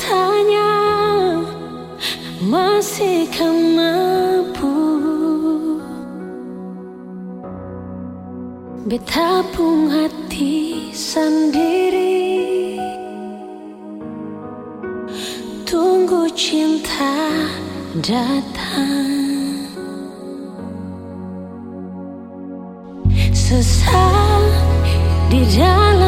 tanya masih kan mampu? Betapung hati sendiri. Tunggu cinta datang. Sesal di dalam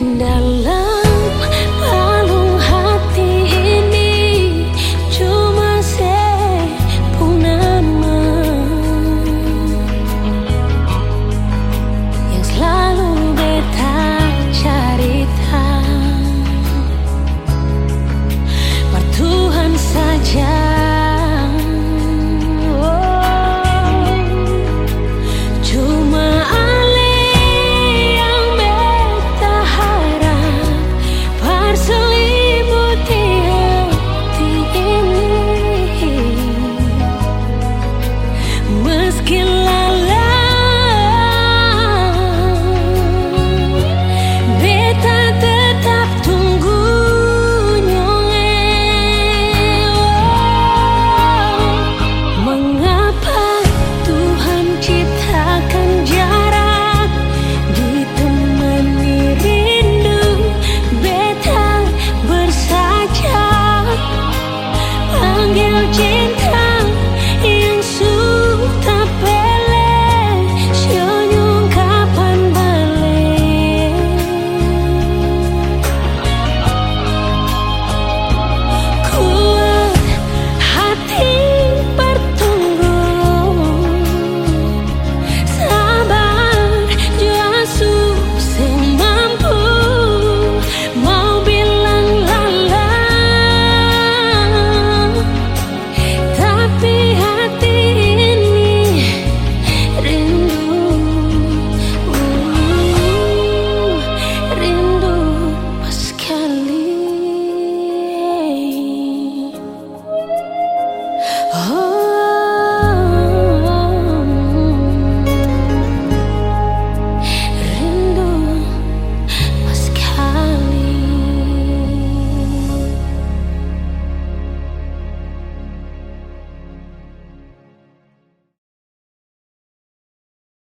and I